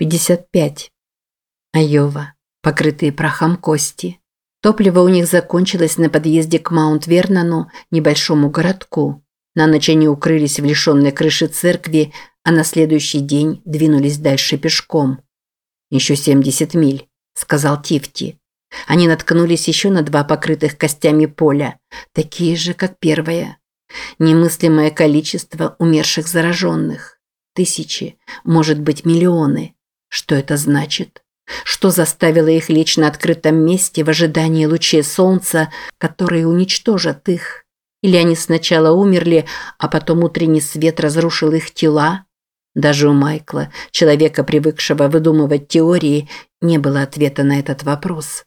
55. Айова. Покрытые прахом кости. Топливо у них закончилось на подъезде к Маунт-Вернону, небольшому городку. На ночь они укрылись в лишенной крыши церкви, а на следующий день двинулись дальше пешком. «Еще 70 миль», – сказал Тифти. Они наткнулись еще на два покрытых костями поля, такие же, как первое. Немыслимое количество умерших зараженных. Тысячи, может быть, миллионы. Что это значит? Что заставило их лечь на открытом месте в ожидании лучей солнца, которые уничтожат их? Или они сначала умерли, а потом утренний свет разрушил их тела? Даже у Майкла, человека, привыкшего выдумывать теории, не было ответа на этот вопрос.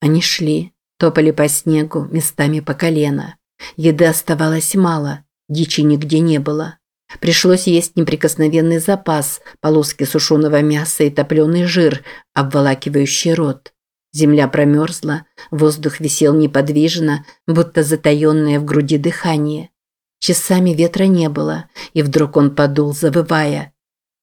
Они шли, топали по снегу, местами по колено. Еды оставалось мало, дичи нигде не было. Пришлось есть неприкосновенный запас, полоски сушеного мяса и топленый жир, обволакивающий рот. Земля промерзла, воздух висел неподвижно, будто затаенное в груди дыхание. Часами ветра не было, и вдруг он подул, завывая.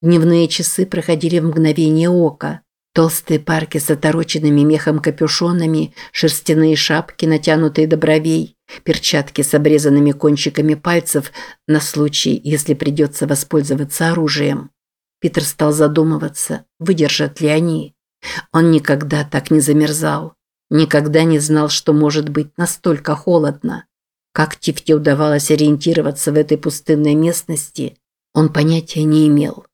Дневные часы проходили в мгновение ока. Толстые парки с отороченными мехом капюшонами, шерстяные шапки, натянутые до бровей, перчатки с обрезанными кончиками пальцев на случай, если придется воспользоваться оружием. Питер стал задумываться, выдержат ли они. Он никогда так не замерзал. Никогда не знал, что может быть настолько холодно. Как Тифте удавалось ориентироваться в этой пустынной местности, он понятия не имел.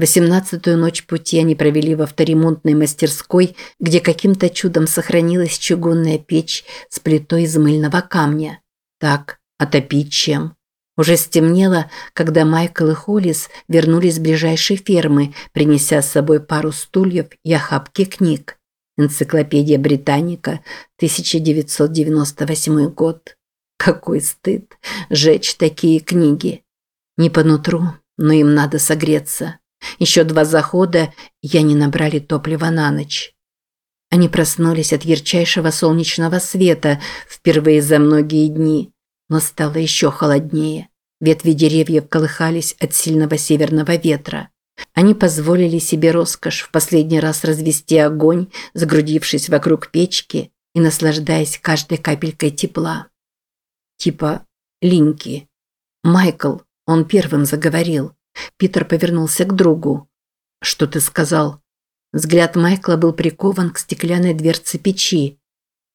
Восемнадцатую ночь пути они провели в авторемонтной мастерской, где каким-то чудом сохранилась чугунная печь с плитой из мыльного камня. Так, отопить чем? Уже стемнело, когда Майкл и Холлис вернулись с ближайшей фермы, принеся с собой пару стульев и охапки книг. Энциклопедия Британика, 1998 год. Какой стыд жечь такие книги. Не по нутру, но им надо согреться. Еще два захода, и они набрали топлива на ночь. Они проснулись от ярчайшего солнечного света впервые за многие дни, но стало еще холоднее. Ветви деревьев колыхались от сильного северного ветра. Они позволили себе роскошь в последний раз развести огонь, загрудившись вокруг печки и наслаждаясь каждой капелькой тепла. Типа Линки. Майкл, он первым заговорил. Питер повернулся к другу. «Что ты сказал?» Взгляд Майкла был прикован к стеклянной дверце печи.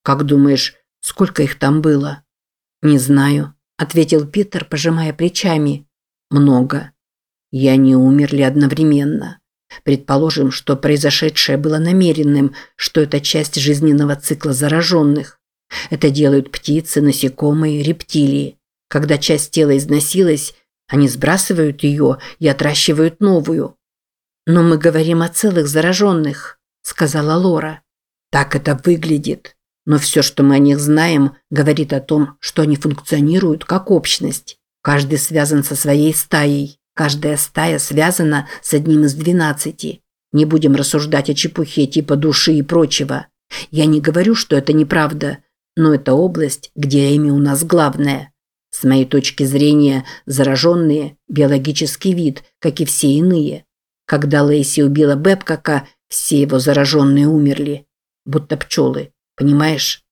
«Как думаешь, сколько их там было?» «Не знаю», – ответил Питер, пожимая плечами. «Много. И они умерли одновременно. Предположим, что произошедшее было намеренным, что это часть жизненного цикла зараженных. Это делают птицы, насекомые, рептилии. Когда часть тела износилась, они сбрасывают ее и отращивают новую. «Но мы говорим о целых зараженных», – сказала Лора. «Так это выглядит. Но все, что мы о них знаем, говорит о том, что они функционируют как общность. Каждый связан со своей стаей. Каждая стая связана с одним из двенадцати. Не будем рассуждать о чепухе типа души и прочего. Я не говорю, что это неправда, но это область, где имя у нас главное. С моей точки зрения, зараженные – биологический вид, как и все иные. Когда Лейси убила Бэбкака, все его зараженные умерли. Будто пчелы. Понимаешь?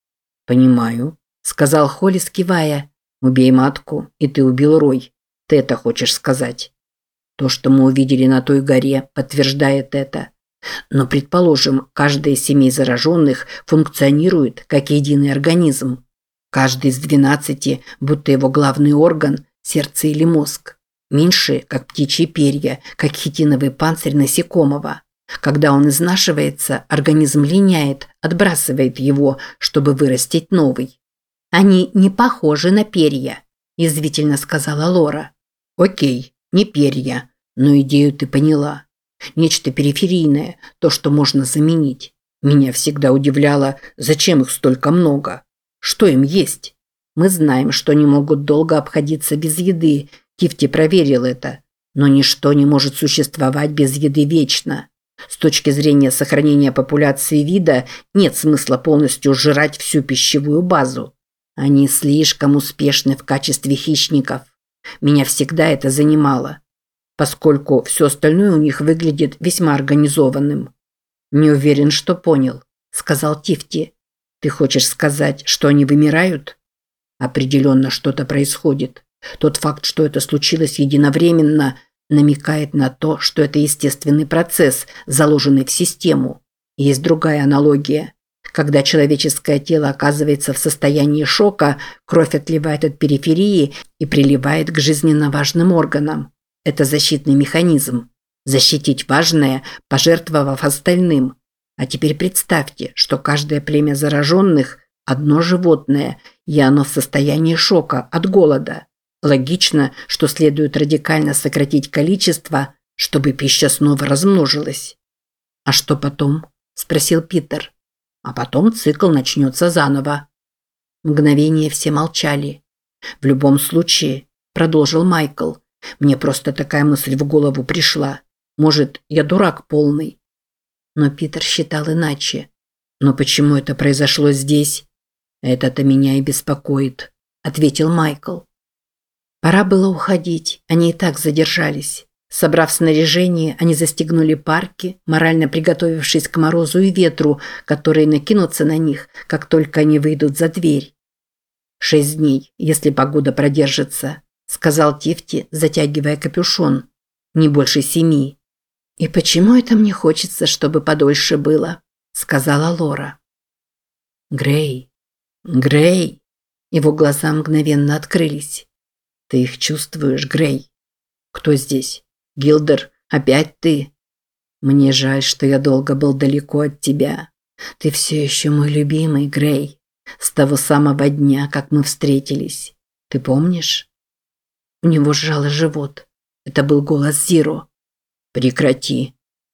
Понимаю, сказал Холли, скивая. Убей матку, и ты убил Рой. Ты это хочешь сказать? То, что мы увидели на той горе, подтверждает это. Но, предположим, каждая из семей зараженных функционирует как единый организм. Каждый из двенадцати, будто его главный орган – сердце или мозг. Меньше, как птичьи перья, как хитиновый панцирь насекомого. Когда он изнашивается, организм линяет, отбрасывает его, чтобы вырастить новый. «Они не похожи на перья», – язвительно сказала Лора. «Окей, не перья, но идею ты поняла. Нечто периферийное, то, что можно заменить. Меня всегда удивляло, зачем их столько много. Что им есть? Мы знаем, что они могут долго обходиться без еды. Кифти проверил это. Но ничто не может существовать без еды вечно. С точки зрения сохранения популяции вида нет смысла полностью сжирать всю пищевую базу. Они слишком успешны в качестве хищников. Меня всегда это занимало. поскольку все остальное у них выглядит весьма организованным. Не уверен, что понял, сказал Тифти. Ты хочешь сказать, что они вымирают? Определенно что-то происходит. Тот факт, что это случилось единовременно, намекает на то, что это естественный процесс, заложенный в систему. Есть другая аналогия. Когда человеческое тело оказывается в состоянии шока, кровь отливает от периферии и приливает к жизненно важным органам. Это защитный механизм. Защитить важное, пожертвовав остальным. А теперь представьте, что каждое племя зараженных – одно животное, и оно в состоянии шока от голода. Логично, что следует радикально сократить количество, чтобы пища снова размножилась. «А что потом?» – спросил Питер. «А потом цикл начнется заново». Мгновение все молчали. «В любом случае», – продолжил Майкл, – «мне просто такая мысль в голову пришла. Может, я дурак полный». Но Питер считал иначе. «Но почему это произошло здесь?» «Это-то меня и беспокоит», – ответил Майкл. Пора было уходить, они и так задержались. Собрав снаряжение, они застегнули парки, морально приготовившись к морозу и ветру, которые накинутся на них, как только они выйдут за дверь. «Шесть дней, если погода продержится», – сказал Тифти, затягивая капюшон. «Не больше семи». «И почему это мне хочется, чтобы подольше было?» – сказала Лора. «Грей! Грей!» Его глаза мгновенно открылись. Ты их чувствуешь, Грей? Кто здесь? Гилдер, опять ты? Мне жаль, что я долго был далеко от тебя. Ты все еще мой любимый, Грей. С того самого дня, как мы встретились. Ты помнишь? У него сжало живот. Это был голос Зиро. Прекрати.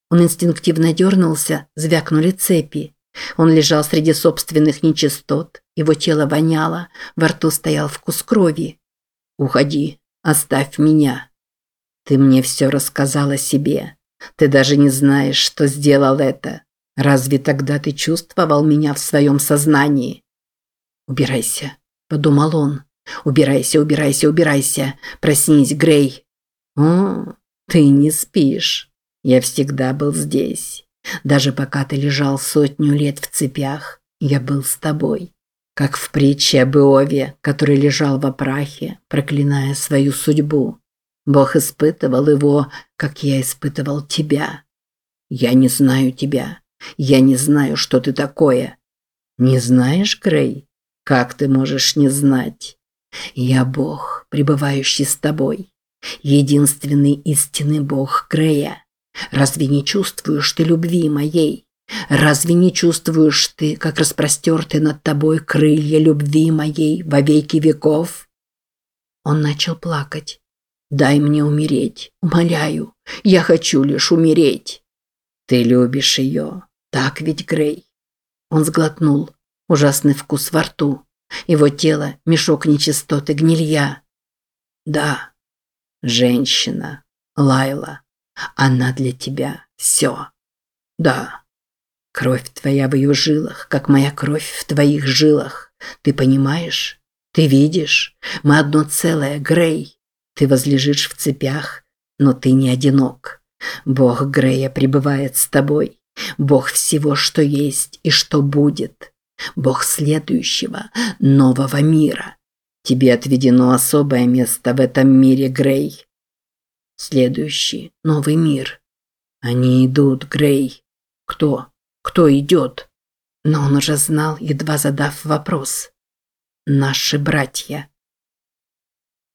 Он инстинктивно дернулся, звякнули цепи. Он лежал среди собственных нечистот, его тело воняло, во рту стоял вкус крови. Уходи, оставь меня. Ты мне все рассказал о себе. Ты даже не знаешь, что сделал это. Разве тогда ты чувствовал меня в своем сознании? Убирайся, подумал он. Убирайся, убирайся, убирайся. Проснись, Грей. О, ты не спишь. Я всегда был здесь. Даже пока ты лежал сотню лет в цепях, я был с тобой как в притче об Иове, который лежал в прахе, проклиная свою судьбу. Бог испытывал его, как я испытывал тебя. Я не знаю тебя. Я не знаю, что ты такое. Не знаешь, Грей? Как ты можешь не знать? Я Бог, пребывающий с тобой. Единственный истинный Бог Грея. Разве не чувствуешь ты любви моей? Разве не чувствуешь ты, как распростерты над тобой крылья любви моей во веки веков?» Он начал плакать. «Дай мне умереть, умоляю, я хочу лишь умереть». «Ты любишь ее, так ведь, Грей?» Он сглотнул, ужасный вкус во рту. Его тело – мешок нечистоты гнилья. «Да, женщина, Лайла, она для тебя все. Да». Кровь твоя в ее жилах, как моя кровь в твоих жилах. Ты понимаешь? Ты видишь? Мы одно целое, Грей. Ты возлежишь в цепях, но ты не одинок. Бог Грея пребывает с тобой. Бог всего, что есть и что будет. Бог следующего, нового мира. Тебе отведено особое место в этом мире, Грей. Следующий, новый мир. Они идут, Грей. Кто? кто идет. Но он уже знал, едва задав вопрос. «Наши братья».